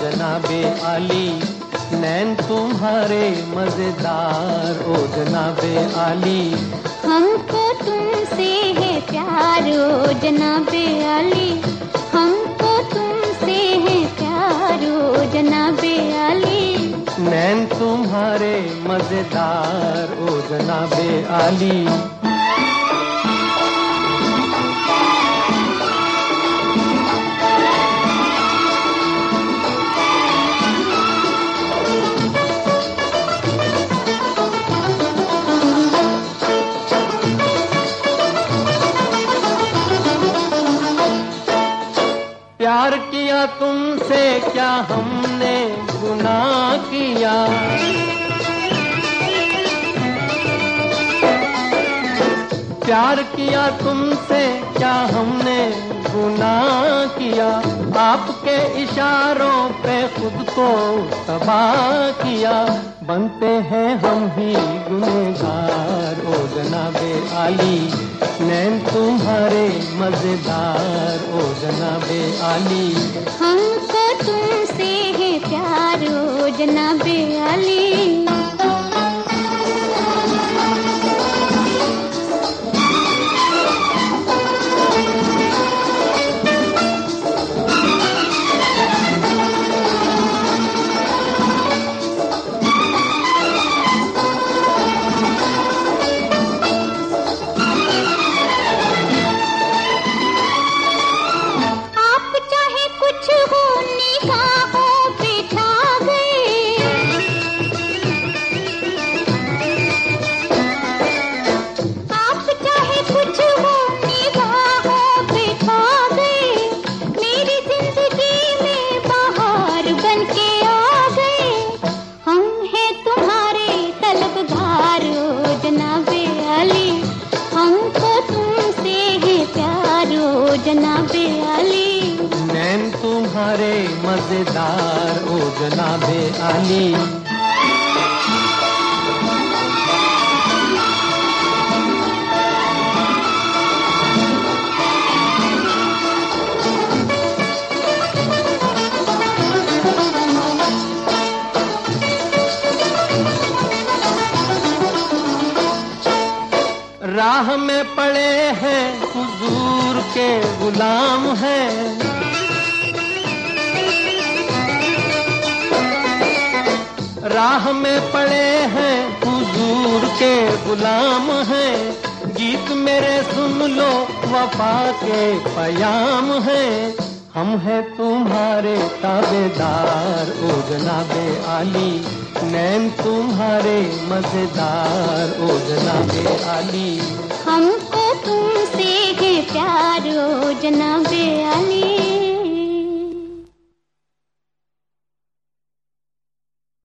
जनाबे आली। नैन तुम्हारे मज़ेदार ओ जनाबे आली। हमको तुमसे है प्यार ओ जनाबे आली। हमको तुमसे है प्यार ओ जनाबे आली। नैन तुम्हारे मज़ेदार ओ जनाबे आली। तुमसे क्या हमने गुनाह किया? प्यार किया तुमसे क्या हमने गुनाह किया? आपके इशारों पे खुद को तबाह किया। बनते हैं हम ही गुनेगार ओ जनाबे आली, नैन तुम्हारे मज़ेदार। जनाबे आली। हमको तुमसे है प्यार ओ जनाबे आली। जनाबे अली। नैन तुम्हारे मज़ेदार ओ जनाबे आली राह में पड़े हैं, हुजूर के गुलाम हैं। राह में पड़े हैं, हुजूर के गुलाम हैं। गीत मेरे सुन लो, वफा के पयाम हैं। हम हैं तुम्हारे ताबेदार ओ जनाबे आली। नैन तुम्हारे मज़ेदार ओ जनाबे आली। हमको तुमसे है प्यार ओ